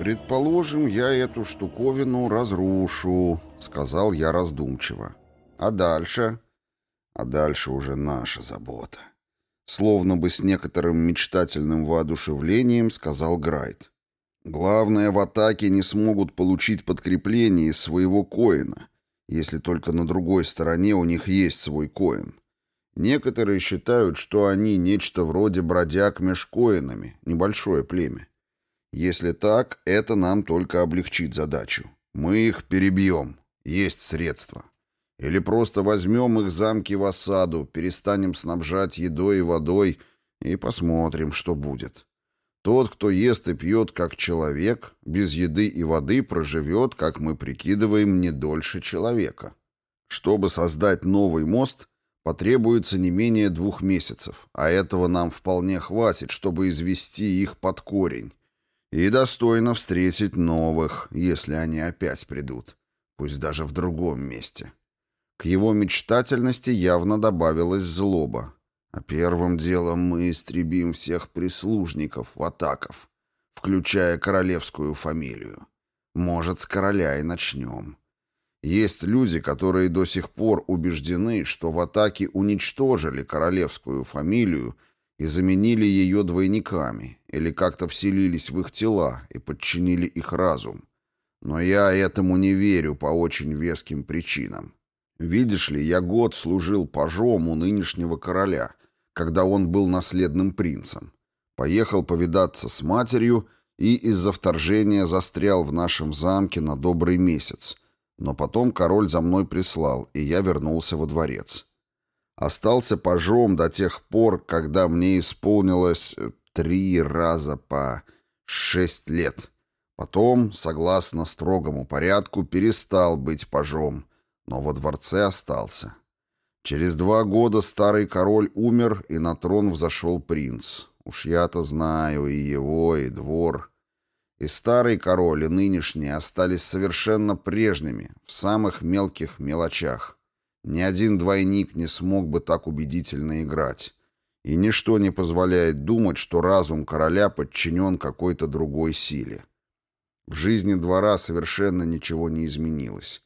«Предположим, я эту штуковину разрушу», — сказал я раздумчиво. «А дальше?» «А дальше уже наша забота». Словно бы с некоторым мечтательным воодушевлением сказал Грайт. «Главное, в атаке не смогут получить подкрепление из своего коина, если только на другой стороне у них есть свой коин. Некоторые считают, что они нечто вроде бродяг меж коинами, небольшое племя. Если так, это нам только облегчит задачу. Мы их перебьем. Есть средства. Или просто возьмем их замки в осаду, перестанем снабжать едой и водой и посмотрим, что будет. Тот, кто ест и пьет как человек, без еды и воды проживет, как мы прикидываем, не дольше человека. Чтобы создать новый мост, потребуется не менее двух месяцев, а этого нам вполне хватит, чтобы извести их под корень и достойно встретить новых, если они опять придут, пусть даже в другом месте. К его мечтательности явно добавилась злоба. А первым делом мы истребим всех прислужников в атаков, включая королевскую фамилию. Может, с короля и начнем. Есть люди, которые до сих пор убеждены, что в атаке уничтожили королевскую фамилию и заменили ее двойниками, или как-то вселились в их тела и подчинили их разум. Но я этому не верю по очень веским причинам. Видишь ли, я год служил пажом у нынешнего короля, когда он был наследным принцем. Поехал повидаться с матерью и из-за вторжения застрял в нашем замке на добрый месяц. Но потом король за мной прислал, и я вернулся во дворец. Остался пожом до тех пор, когда мне исполнилось э, три раза по шесть лет. Потом, согласно строгому порядку, перестал быть пожом, но во дворце остался. Через два года старый король умер, и на трон взошел принц. Уж я-то знаю и его, и двор. И старый король, и нынешний остались совершенно прежними, в самых мелких мелочах. Ни один двойник не смог бы так убедительно играть. И ничто не позволяет думать, что разум короля подчинен какой-то другой силе. В жизни двора совершенно ничего не изменилось.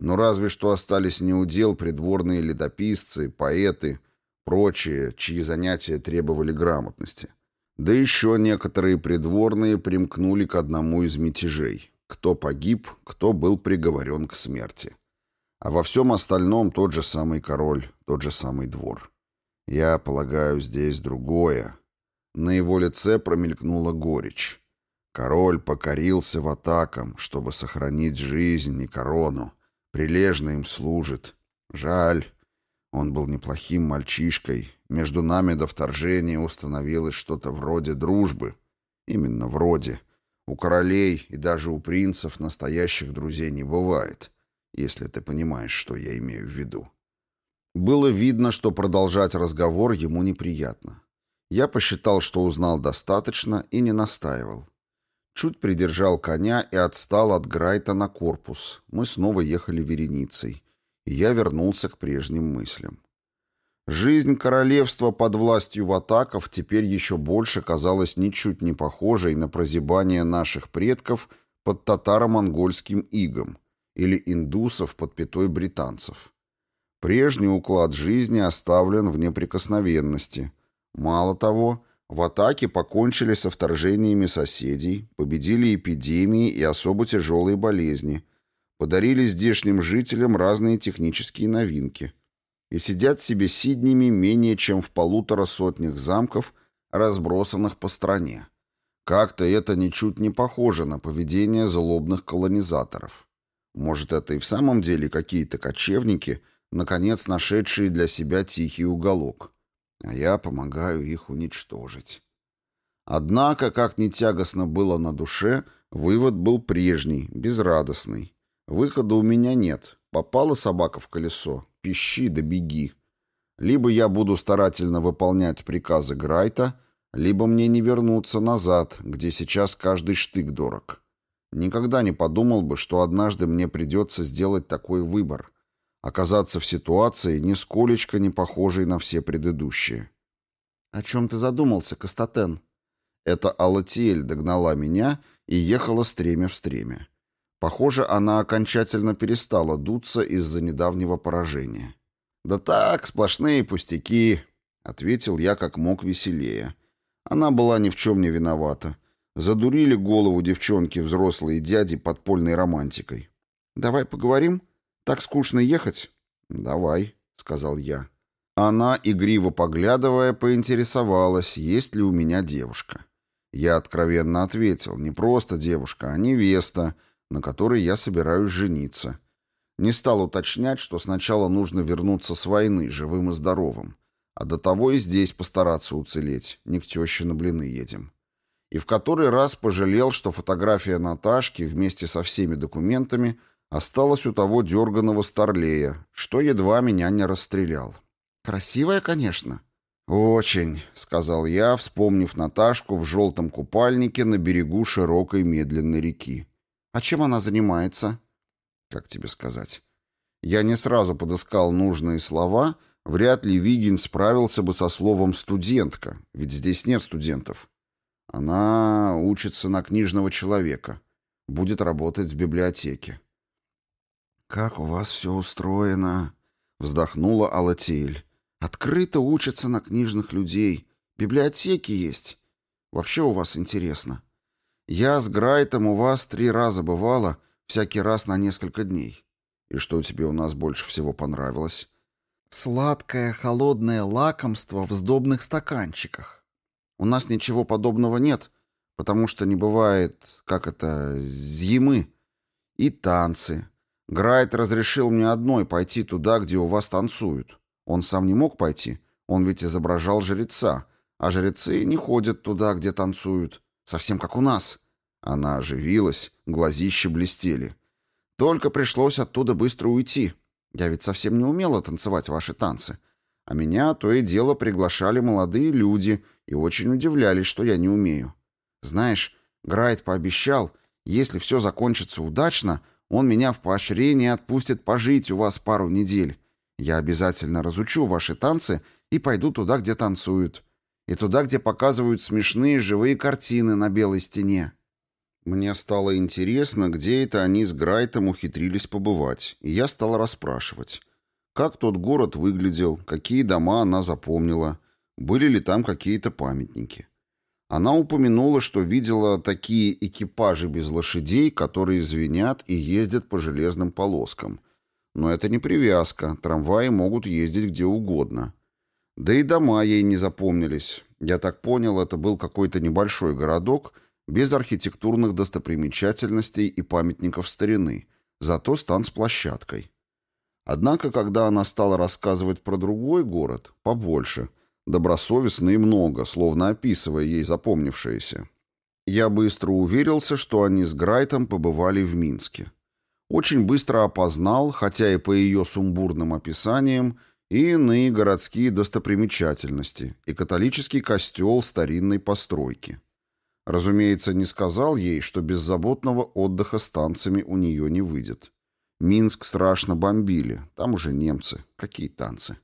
Но разве что остались неудел придворные летописцы, поэты, прочие, чьи занятия требовали грамотности. Да еще некоторые придворные примкнули к одному из мятежей. Кто погиб, кто был приговорен к смерти. А во всем остальном тот же самый король, тот же самый двор. Я полагаю, здесь другое. На его лице промелькнула горечь. Король покорился в атакам, чтобы сохранить жизнь и корону. Прилежно им служит. Жаль. Он был неплохим мальчишкой. Между нами до вторжения установилось что-то вроде дружбы. Именно вроде. У королей и даже у принцев настоящих друзей не бывает если ты понимаешь, что я имею в виду. Было видно, что продолжать разговор ему неприятно. Я посчитал, что узнал достаточно и не настаивал. Чуть придержал коня и отстал от Грайта на корпус. Мы снова ехали вереницей, и я вернулся к прежним мыслям. Жизнь королевства под властью ватаков теперь еще больше казалась ничуть не похожей на прозябание наших предков под татаро-монгольским игом, или индусов под пятой британцев. Прежний уклад жизни оставлен в неприкосновенности. Мало того, в атаке покончили со вторжениями соседей, победили эпидемии и особо тяжелые болезни, подарили здешним жителям разные технические новинки и сидят себе сиднями менее чем в полутора сотнях замков, разбросанных по стране. Как-то это ничуть не похоже на поведение злобных колонизаторов. Может, это и в самом деле какие-то кочевники, наконец нашедшие для себя тихий уголок. А я помогаю их уничтожить. Однако, как ни тягостно было на душе, вывод был прежний, безрадостный. Выхода у меня нет. Попала собака в колесо, пищи да беги. Либо я буду старательно выполнять приказы Грайта, либо мне не вернуться назад, где сейчас каждый штык дорог. Никогда не подумал бы, что однажды мне придется сделать такой выбор. Оказаться в ситуации, нисколечко не похожей на все предыдущие. «О чем ты задумался, Кастатен?» Это Алатиэль догнала меня и ехала стремя в стремя. Похоже, она окончательно перестала дуться из-за недавнего поражения. «Да так, сплошные пустяки», — ответил я как мог веселее. Она была ни в чем не виновата. Задурили голову девчонки взрослые дяди подпольной романтикой. «Давай поговорим? Так скучно ехать?» «Давай», — сказал я. Она, игриво поглядывая, поинтересовалась, есть ли у меня девушка. Я откровенно ответил, не просто девушка, а невеста, на которой я собираюсь жениться. Не стал уточнять, что сначала нужно вернуться с войны, живым и здоровым. А до того и здесь постараться уцелеть, не к теще на блины едем. И в который раз пожалел, что фотография Наташки вместе со всеми документами осталась у того дерганого старлея, что едва меня не расстрелял. Красивая, конечно. Очень, сказал я, вспомнив Наташку в желтом купальнике на берегу широкой медленной реки. А чем она занимается? Как тебе сказать? Я не сразу подыскал нужные слова, вряд ли Вигин справился бы со словом «студентка», ведь здесь нет студентов. Она учится на книжного человека, будет работать в библиотеке. «Как у вас все устроено?» — вздохнула Алатиэль. Открыто учатся на книжных людей. Библиотеки есть. Вообще у вас интересно. Я с Грайтом у вас три раза бывала, всякий раз на несколько дней. И что тебе у нас больше всего понравилось? Сладкое холодное лакомство в сдобных стаканчиках. У нас ничего подобного нет, потому что не бывает, как это, зимы. И танцы. Грайт разрешил мне одной пойти туда, где у вас танцуют. Он сам не мог пойти, он ведь изображал жреца, а жрецы не ходят туда, где танцуют, совсем как у нас. Она оживилась, глазища блестели. Только пришлось оттуда быстро уйти. Я ведь совсем не умела танцевать ваши танцы. А меня то и дело приглашали молодые люди и очень удивлялись, что я не умею. Знаешь, Грайт пообещал, если все закончится удачно, он меня в поощрение отпустит пожить у вас пару недель. Я обязательно разучу ваши танцы и пойду туда, где танцуют. И туда, где показывают смешные живые картины на белой стене. Мне стало интересно, где это они с Грайтом ухитрились побывать, и я стал расспрашивать. Как тот город выглядел, какие дома она запомнила, были ли там какие-то памятники. Она упомянула, что видела такие экипажи без лошадей, которые звенят и ездят по железным полоскам – но это не привязка, трамваи могут ездить где угодно. Да и дома ей не запомнились. Я так понял, это был какой-то небольшой городок без архитектурных достопримечательностей и памятников старины, зато стан с площадкой. Однако, когда она стала рассказывать про другой город, побольше, добросовестно и много, словно описывая ей запомнившееся, я быстро уверился, что они с Грайтом побывали в Минске очень быстро опознал, хотя и по ее сумбурным описаниям, и иные городские достопримечательности, и католический костел старинной постройки. Разумеется, не сказал ей, что беззаботного отдыха с танцами у нее не выйдет. Минск страшно бомбили, там уже немцы. Какие танцы?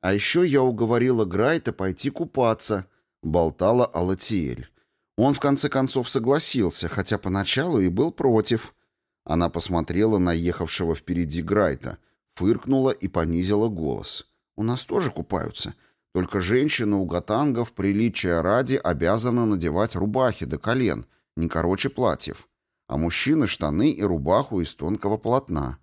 А еще я уговорила Грайта пойти купаться, болтала Алатиэль. Он в конце концов согласился, хотя поначалу и был против – она посмотрела на ехавшего впереди Грайта, фыркнула и понизила голос. «У нас тоже купаются. Только женщины у гатангов приличия ради обязаны надевать рубахи до колен, не короче платьев, а мужчины штаны и рубаху из тонкого полотна».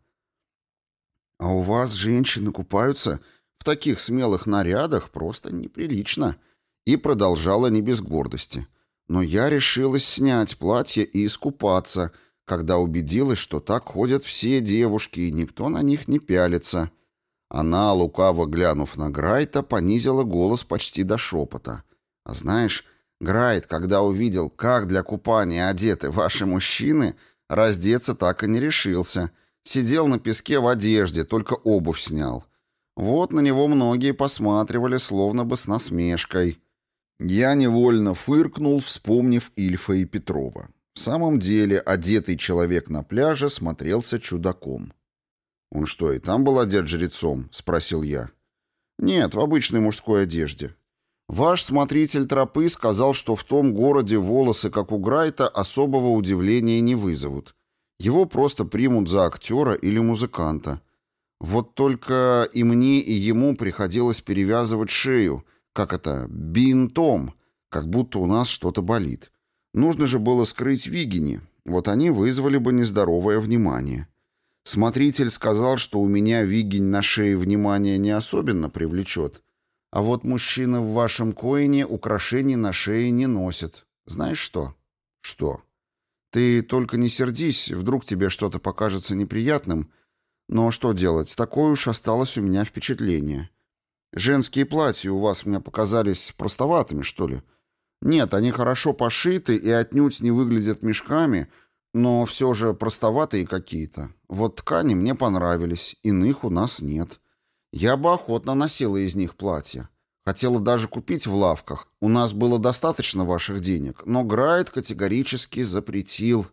«А у вас женщины купаются в таких смелых нарядах просто неприлично», и продолжала не без гордости. «Но я решилась снять платье и искупаться», когда убедилась, что так ходят все девушки, и никто на них не пялится. Она, лукаво глянув на Грайта, понизила голос почти до шепота. «А знаешь, Грайт, когда увидел, как для купания одеты ваши мужчины, раздеться так и не решился. Сидел на песке в одежде, только обувь снял. Вот на него многие посматривали, словно бы с насмешкой». Я невольно фыркнул, вспомнив Ильфа и Петрова. В самом деле, одетый человек на пляже смотрелся чудаком. «Он что, и там был одет жрецом?» — спросил я. «Нет, в обычной мужской одежде. Ваш смотритель тропы сказал, что в том городе волосы, как у Грайта, особого удивления не вызовут. Его просто примут за актера или музыканта. Вот только и мне, и ему приходилось перевязывать шею, как это, бинтом, как будто у нас что-то болит. Нужно же было скрыть Вигини, вот они вызвали бы нездоровое внимание. Смотритель сказал, что у меня Вигинь на шее внимание не особенно привлечет, а вот мужчины в вашем коине украшений на шее не носят. Знаешь что? Что? Ты только не сердись, вдруг тебе что-то покажется неприятным. Но что делать, такое уж осталось у меня впечатление. Женские платья у вас мне показались простоватыми, что ли? Нет, они хорошо пошиты и отнюдь не выглядят мешками, но все же простоватые какие-то. Вот ткани мне понравились, иных у нас нет. Я бы охотно носила из них платья. Хотела даже купить в лавках. У нас было достаточно ваших денег, но Грайт категорически запретил.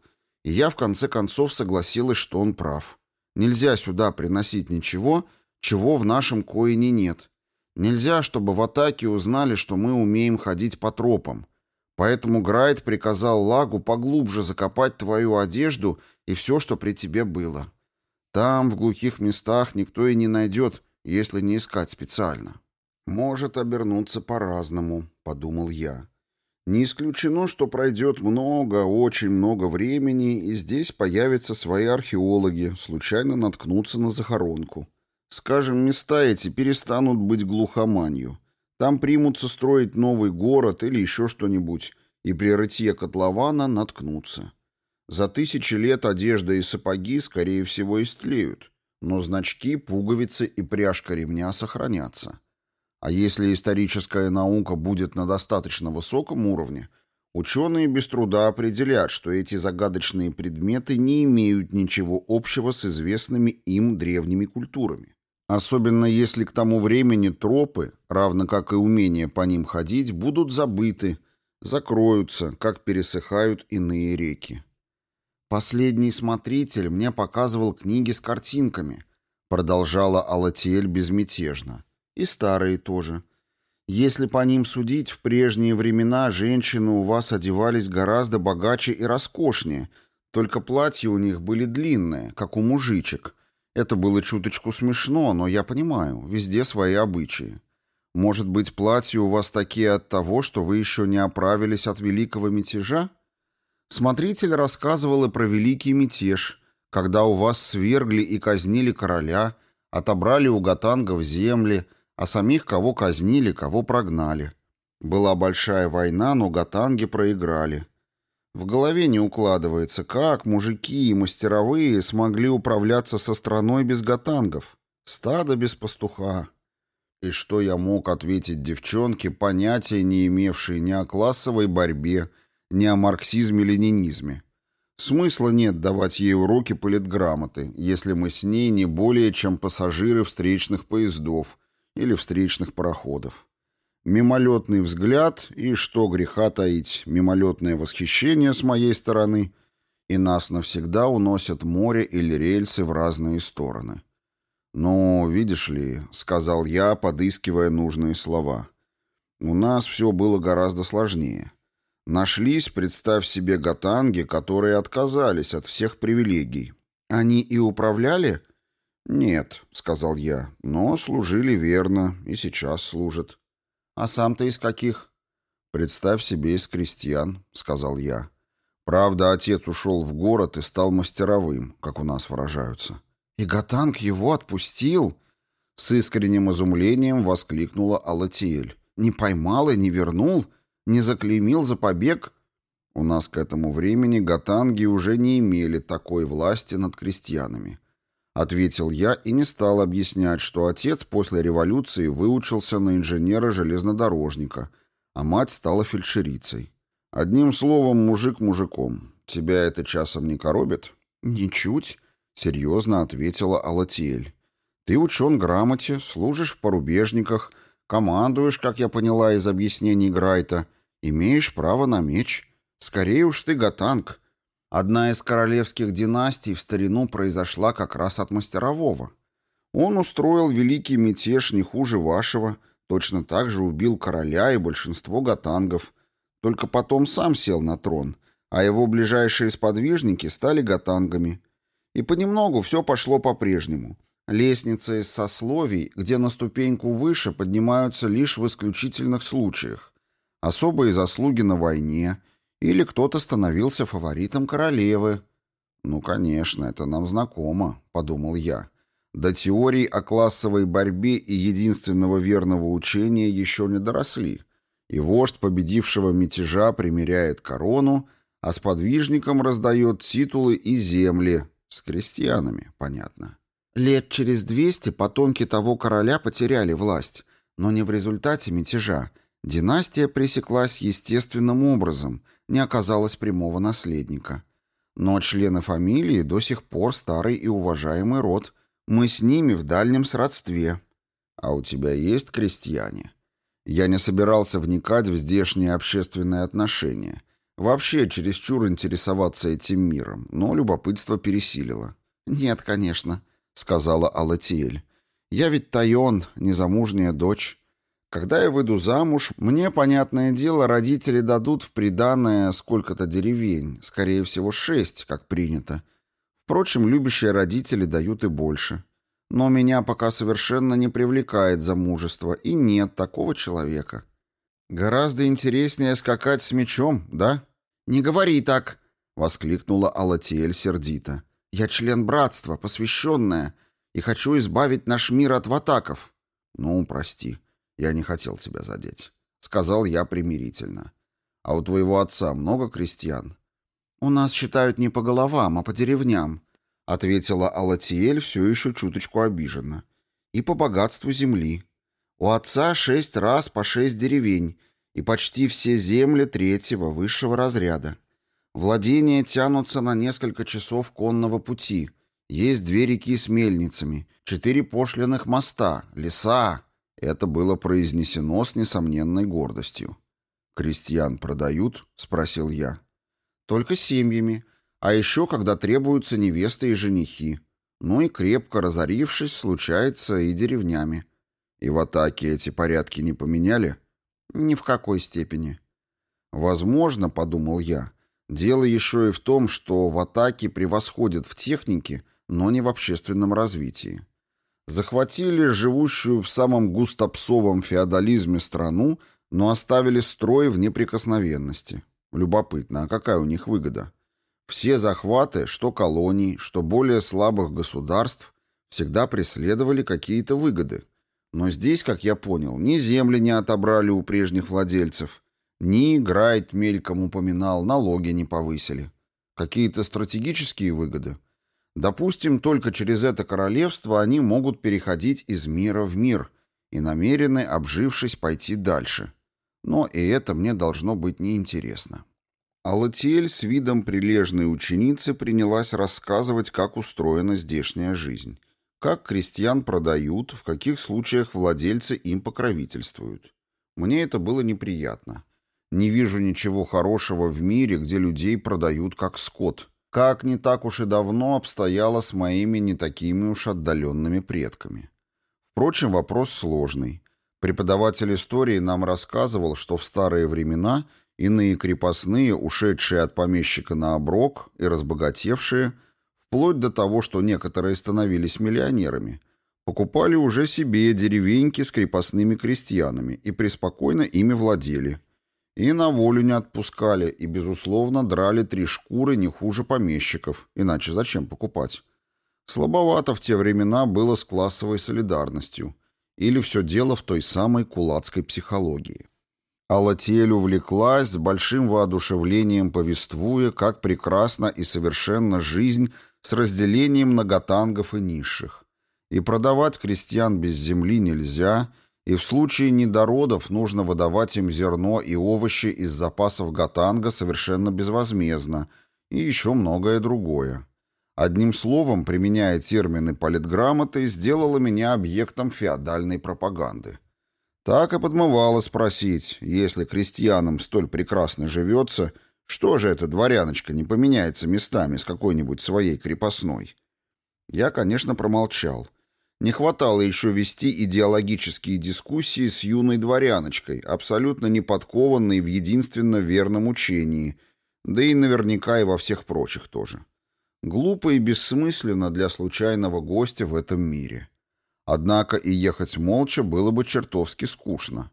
И я в конце концов согласилась, что он прав. Нельзя сюда приносить ничего, чего в нашем коине нет. Нельзя, чтобы в атаке узнали, что мы умеем ходить по тропам. Поэтому Грайт приказал Лагу поглубже закопать твою одежду и все, что при тебе было. Там, в глухих местах, никто и не найдет, если не искать специально. Может обернуться по-разному, подумал я. Не исключено, что пройдет много, очень много времени, и здесь появятся свои археологи, случайно наткнутся на захоронку. Скажем, места эти перестанут быть глухоманью. Там примутся строить новый город или еще что-нибудь, и при рытье котлована наткнутся. За тысячи лет одежда и сапоги, скорее всего, истлеют, но значки, пуговицы и пряжка ремня сохранятся. А если историческая наука будет на достаточно высоком уровне, ученые без труда определят, что эти загадочные предметы не имеют ничего общего с известными им древними культурами. Особенно если к тому времени тропы, равно как и умение по ним ходить, будут забыты, закроются, как пересыхают иные реки. Последний смотритель мне показывал книги с картинками, продолжала Алатиэль безмятежно. И старые тоже. Если по ним судить, в прежние времена женщины у вас одевались гораздо богаче и роскошнее, только платья у них были длинные, как у мужичек. Это было чуточку смешно, но я понимаю, везде свои обычаи. Может быть, платья у вас такие от того, что вы еще не оправились от великого мятежа? Смотритель рассказывал и про великий мятеж, когда у вас свергли и казнили короля, отобрали у гатангов земли, а самих кого казнили, кого прогнали. Была большая война, но гатанги проиграли. В голове не укладывается, как мужики и мастеровые смогли управляться со страной без гатангов. Стадо без пастуха. И что я мог ответить девчонке, понятия не имевшей ни о классовой борьбе, не о марксизме-ленинизме. Смысла нет давать ей уроки политграмоты, если мы с ней не более чем пассажиры встречных поездов или встречных пароходов. Мимолетный взгляд и, что греха таить, мимолетное восхищение с моей стороны, и нас навсегда уносят море или рельсы в разные стороны. «Ну, видишь ли», — сказал я, подыскивая нужные слова, — «у нас все было гораздо сложнее». Нашлись, представь себе, гатанги, которые отказались от всех привилегий. Они и управляли? Нет, сказал я, но служили верно и сейчас служат. А сам ты из каких? Представь себе из крестьян, сказал я. Правда, отец ушел в город и стал мастеровым, как у нас выражаются. И Гатанг его отпустил? С искренним изумлением воскликнула Алатиэль. Не поймал и не вернул? — не заклеймил за побег? У нас к этому времени гатанги уже не имели такой власти над крестьянами. Ответил я и не стал объяснять, что отец после революции выучился на инженера-железнодорожника, а мать стала фельдшерицей. Одним словом, мужик мужиком. Тебя это часом не коробит? Ничуть, серьезно ответила Алатиэль. Ты учен грамоте, служишь в порубежниках, командуешь, как я поняла из объяснений Грайта, Имеешь право на меч. Скорее уж ты гатанг. Одна из королевских династий в старину произошла как раз от мастерового. Он устроил великий мятеж не хуже вашего, точно так же убил короля и большинство гатангов. Только потом сам сел на трон, а его ближайшие сподвижники стали гатангами. И понемногу все пошло по-прежнему. Лестница из сословий, где на ступеньку выше поднимаются лишь в исключительных случаях. Особые заслуги на войне, или кто-то становился фаворитом королевы. «Ну, конечно, это нам знакомо», — подумал я. До теорий о классовой борьбе и единственного верного учения еще не доросли, и вождь победившего мятежа примеряет корону, а с подвижником раздает титулы и земли, с крестьянами, понятно. Лет через двести потомки того короля потеряли власть, но не в результате мятежа. Династия пресеклась естественным образом, не оказалось прямого наследника. Но члены фамилии до сих пор старый и уважаемый род. Мы с ними в дальнем сродстве. А у тебя есть крестьяне? Я не собирался вникать в здешние общественные отношения. Вообще чересчур интересоваться этим миром, но любопытство пересилило. «Нет, конечно», — сказала Алатиэль. «Я ведь Тайон, незамужняя дочь. Когда я выйду замуж, мне, понятное дело, родители дадут в приданое сколько-то деревень, скорее всего, шесть, как принято. Впрочем, любящие родители дают и больше. Но меня пока совершенно не привлекает замужество, и нет такого человека. Гораздо интереснее скакать с мечом, да? «Не говори так!» — воскликнула Алатиэль сердито. «Я член братства, посвященная, и хочу избавить наш мир от ватаков». «Ну, прости». «Я не хотел тебя задеть», — сказал я примирительно. «А у твоего отца много крестьян?» «У нас считают не по головам, а по деревням», — ответила Алатиэль все еще чуточку обиженно. «И по богатству земли. У отца шесть раз по шесть деревень, и почти все земли третьего, высшего разряда. Владения тянутся на несколько часов конного пути. Есть две реки с мельницами, четыре пошлиных моста, леса, это было произнесено с несомненной гордостью. «Крестьян продают?» — спросил я. «Только семьями, а еще когда требуются невесты и женихи. Ну и крепко разорившись, случается и деревнями. И в атаке эти порядки не поменяли?» «Ни в какой степени». «Возможно, — подумал я, — дело еще и в том, что в атаке превосходят в технике, но не в общественном развитии. Захватили живущую в самом густопсовом феодализме страну, но оставили строй в неприкосновенности. Любопытно, а какая у них выгода? Все захваты, что колоний, что более слабых государств, всегда преследовали какие-то выгоды. Но здесь, как я понял, ни земли не отобрали у прежних владельцев, ни, Грайт мельком упоминал, налоги не повысили. Какие-то стратегические выгоды – Допустим, только через это королевство они могут переходить из мира в мир и намерены, обжившись, пойти дальше. Но и это мне должно быть неинтересно. Алатиэль с видом прилежной ученицы принялась рассказывать, как устроена здешняя жизнь. Как крестьян продают, в каких случаях владельцы им покровительствуют. Мне это было неприятно. Не вижу ничего хорошего в мире, где людей продают как скот – как не так уж и давно обстояло с моими не такими уж отдаленными предками. Впрочем, вопрос сложный. Преподаватель истории нам рассказывал, что в старые времена иные крепостные, ушедшие от помещика на оброк и разбогатевшие, вплоть до того, что некоторые становились миллионерами, покупали уже себе деревеньки с крепостными крестьянами и преспокойно ими владели – и на волю не отпускали, и, безусловно, драли три шкуры не хуже помещиков, иначе зачем покупать? Слабовато в те времена было с классовой солидарностью. Или все дело в той самой кулацкой психологии. Алатиэль увлеклась с большим воодушевлением повествуя, как прекрасна и совершенна жизнь с разделением многотангов и низших. И продавать крестьян без земли нельзя – и в случае недородов нужно выдавать им зерно и овощи из запасов Гатанга совершенно безвозмездно, и еще многое другое. Одним словом, применяя термины политграмоты, сделала меня объектом феодальной пропаганды. Так и подмывало спросить, если крестьянам столь прекрасно живется, что же эта дворяночка не поменяется местами с какой-нибудь своей крепостной? Я, конечно, промолчал. Не хватало еще вести идеологические дискуссии с юной дворяночкой, абсолютно не подкованной в единственно верном учении, да и наверняка и во всех прочих тоже. Глупо и бессмысленно для случайного гостя в этом мире. Однако и ехать молча было бы чертовски скучно.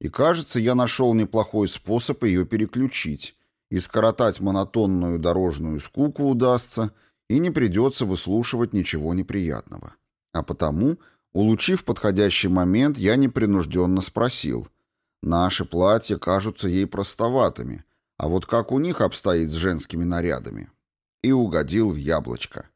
И кажется, я нашел неплохой способ ее переключить, и скоротать монотонную дорожную скуку удастся, и не придется выслушивать ничего неприятного. А потому, улучив подходящий момент, я непринужденно спросил. Наши платья кажутся ей простоватыми, а вот как у них обстоит с женскими нарядами? И угодил в яблочко.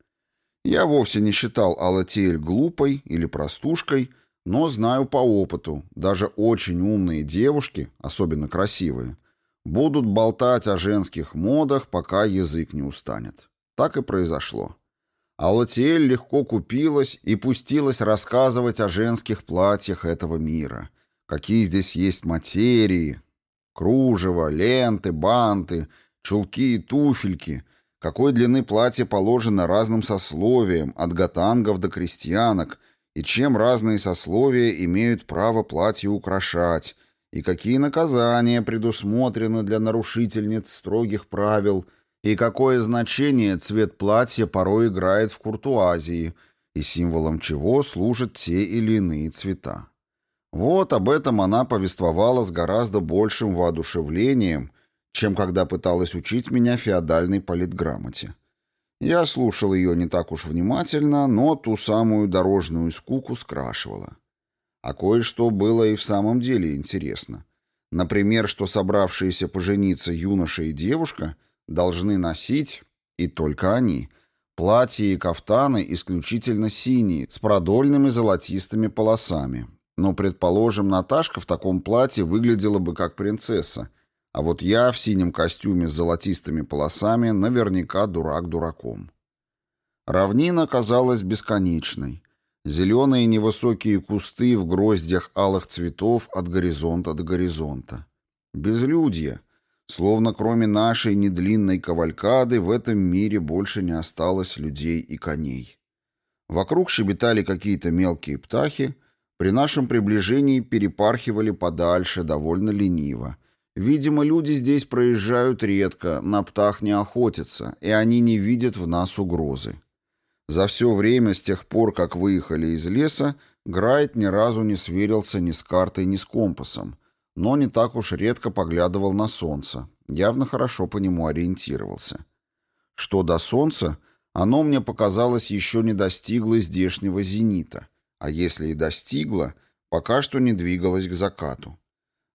Я вовсе не считал Алатиэль глупой или простушкой, но знаю по опыту, даже очень умные девушки, особенно красивые, будут болтать о женских модах, пока язык не устанет. Так и произошло. Алатиэль легко купилась и пустилась рассказывать о женских платьях этого мира. Какие здесь есть материи, кружево, ленты, банты, чулки и туфельки, какой длины платье положено разным сословиям, от гатангов до крестьянок, и чем разные сословия имеют право платье украшать, и какие наказания предусмотрены для нарушительниц строгих правил – и какое значение цвет платья порой играет в куртуазии, и символом чего служат те или иные цвета. Вот об этом она повествовала с гораздо большим воодушевлением, чем когда пыталась учить меня феодальной политграмоте. Я слушал ее не так уж внимательно, но ту самую дорожную скуку скрашивала. А кое-что было и в самом деле интересно. Например, что собравшиеся пожениться юноша и девушка — должны носить, и только они, платья и кафтаны исключительно синие, с продольными золотистыми полосами. Но, предположим, Наташка в таком платье выглядела бы как принцесса, а вот я в синем костюме с золотистыми полосами наверняка дурак дураком. Равнина казалась бесконечной. Зеленые невысокие кусты в гроздях алых цветов от горизонта до горизонта. Безлюдье — Словно кроме нашей недлинной кавалькады в этом мире больше не осталось людей и коней. Вокруг щебетали какие-то мелкие птахи, при нашем приближении перепархивали подальше довольно лениво. Видимо, люди здесь проезжают редко, на птах не охотятся, и они не видят в нас угрозы. За все время с тех пор, как выехали из леса, Грайт ни разу не сверился ни с картой, ни с компасом, но не так уж редко поглядывал на солнце, явно хорошо по нему ориентировался. Что до солнца, оно мне показалось еще не достигло здешнего зенита, а если и достигло, пока что не двигалось к закату.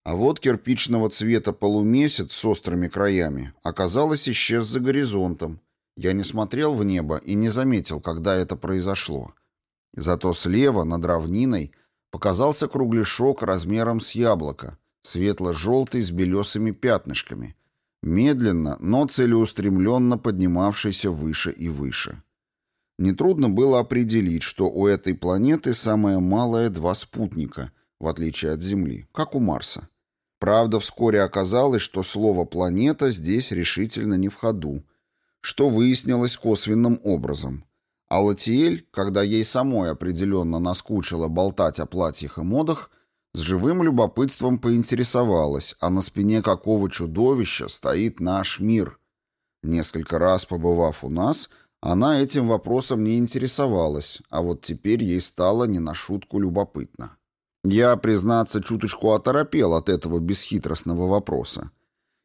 А вот кирпичного цвета полумесяц с острыми краями, оказалось, исчез за горизонтом. Я не смотрел в небо и не заметил, когда это произошло. Зато слева, над равниной, показался кругляшок размером с яблоко, светло-желтый с белесыми пятнышками, медленно, но целеустремленно поднимавшийся выше и выше. Нетрудно было определить, что у этой планеты самое малое два спутника, в отличие от Земли, как у Марса. Правда, вскоре оказалось, что слово «планета» здесь решительно не в ходу, что выяснилось косвенным образом. А Латиэль, когда ей самой определенно наскучило болтать о платьях и модах, с живым любопытством поинтересовалась, а на спине какого чудовища стоит наш мир. Несколько раз побывав у нас, она этим вопросом не интересовалась, а вот теперь ей стало не на шутку любопытно. Я, признаться, чуточку оторопел от этого бесхитростного вопроса.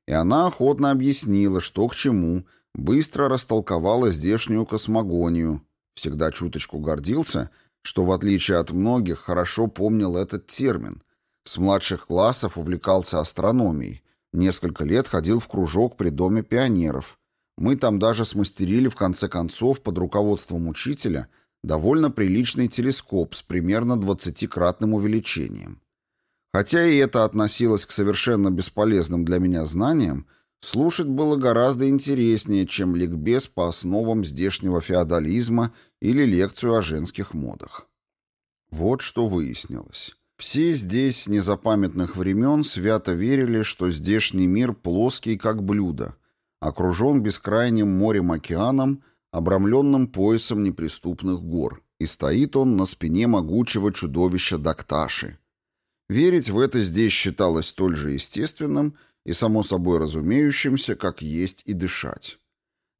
И она охотно объяснила, что к чему, быстро растолковала здешнюю космогонию. Всегда чуточку гордился — что, в отличие от многих, хорошо помнил этот термин. С младших классов увлекался астрономией. Несколько лет ходил в кружок при Доме пионеров. Мы там даже смастерили, в конце концов, под руководством учителя, довольно приличный телескоп с примерно двадцатикратным увеличением. Хотя и это относилось к совершенно бесполезным для меня знаниям, Слушать было гораздо интереснее, чем ликбез по основам здешнего феодализма или лекцию о женских модах. Вот что выяснилось. Все здесь с незапамятных времен свято верили, что здешний мир плоский, как блюдо, окружен бескрайним морем-океаном, обрамленным поясом неприступных гор, и стоит он на спине могучего чудовища Дакташи. Верить в это здесь считалось столь же естественным и само собой разумеющимся, как есть и дышать.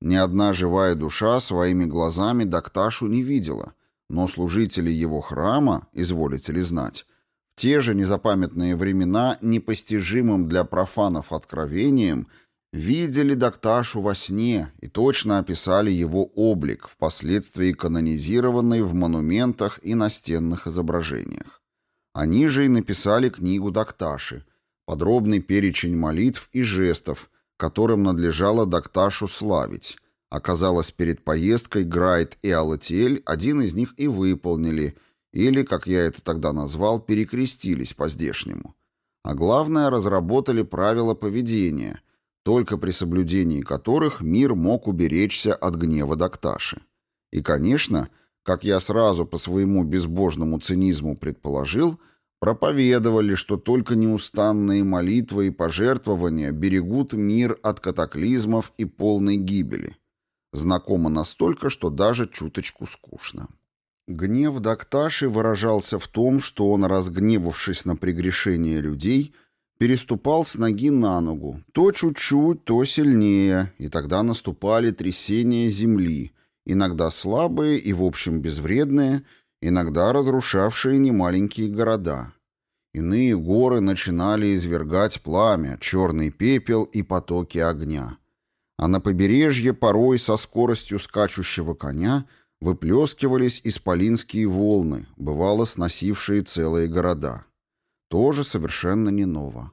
Ни одна живая душа своими глазами Дакташу не видела, но служители его храма, изволите ли знать, в те же незапамятные времена непостижимым для профанов откровением видели Дакташу во сне и точно описали его облик, впоследствии канонизированный в монументах и настенных изображениях. Они же и написали книгу Дакташи, подробный перечень молитв и жестов, которым надлежало Дакташу славить. Оказалось, перед поездкой Грайт и Алатиэль один из них и выполнили, или, как я это тогда назвал, перекрестились по-здешнему. А главное, разработали правила поведения, только при соблюдении которых мир мог уберечься от гнева Дакташи. И, конечно, как я сразу по своему безбожному цинизму предположил – проповедовали, что только неустанные молитвы и пожертвования берегут мир от катаклизмов и полной гибели. Знакомо настолько, что даже чуточку скучно. Гнев Дакташи выражался в том, что он, разгневавшись на прегрешение людей, переступал с ноги на ногу, то чуть-чуть, то сильнее, и тогда наступали трясения земли, иногда слабые и, в общем, безвредные, иногда разрушавшие немаленькие города. Иные горы начинали извергать пламя, черный пепел и потоки огня. А на побережье порой со скоростью скачущего коня выплескивались исполинские волны, бывало сносившие целые города. Тоже совершенно не ново.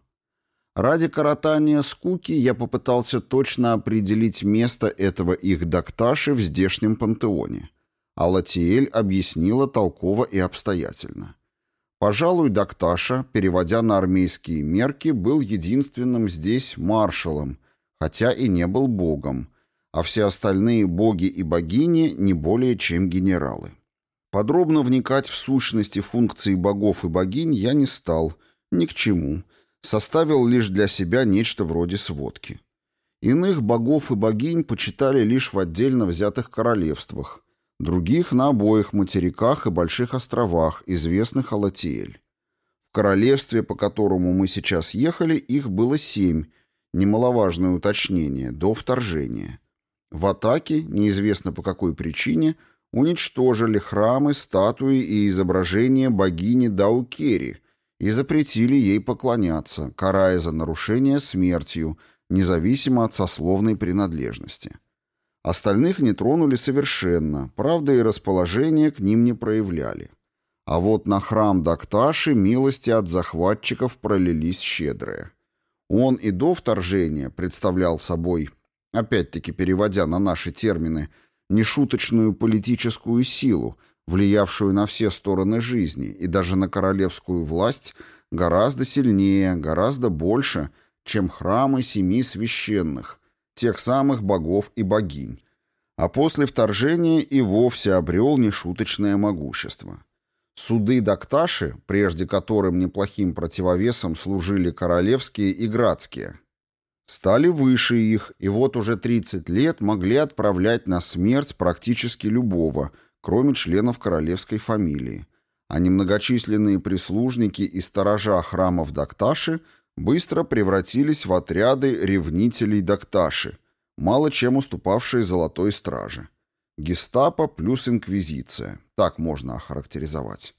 Ради коротания скуки я попытался точно определить место этого их докташи в здешнем пантеоне. А Латиэль объяснила толково и обстоятельно. Пожалуй, Дакташа, переводя на армейские мерки, был единственным здесь маршалом, хотя и не был богом, а все остальные боги и богини не более чем генералы. Подробно вникать в сущности функции богов и богинь я не стал, ни к чему, составил лишь для себя нечто вроде сводки. Иных богов и богинь почитали лишь в отдельно взятых королевствах, других на обоих материках и больших островах, известных Алатиэль. В королевстве, по которому мы сейчас ехали, их было семь, немаловажное уточнение, до вторжения. В атаке, неизвестно по какой причине, уничтожили храмы, статуи и изображения богини Даукери и запретили ей поклоняться, карая за нарушение смертью, независимо от сословной принадлежности. Остальных не тронули совершенно, правда и расположение к ним не проявляли. А вот на храм Дакташи милости от захватчиков пролились щедрые. Он и до вторжения представлял собой, опять-таки переводя на наши термины, нешуточную политическую силу, влиявшую на все стороны жизни и даже на королевскую власть гораздо сильнее, гораздо больше, чем храмы семи священных, тех самых богов и богинь, а после вторжения и вовсе обрел нешуточное могущество. Суды Дакташи, прежде которым неплохим противовесом служили королевские и градские, стали выше их, и вот уже 30 лет могли отправлять на смерть практически любого, кроме членов королевской фамилии, а немногочисленные прислужники и сторожа храмов Дакташи – быстро превратились в отряды ревнителей Докташи, мало чем уступавшие Золотой Страже. Гестапо плюс Инквизиция, так можно охарактеризовать.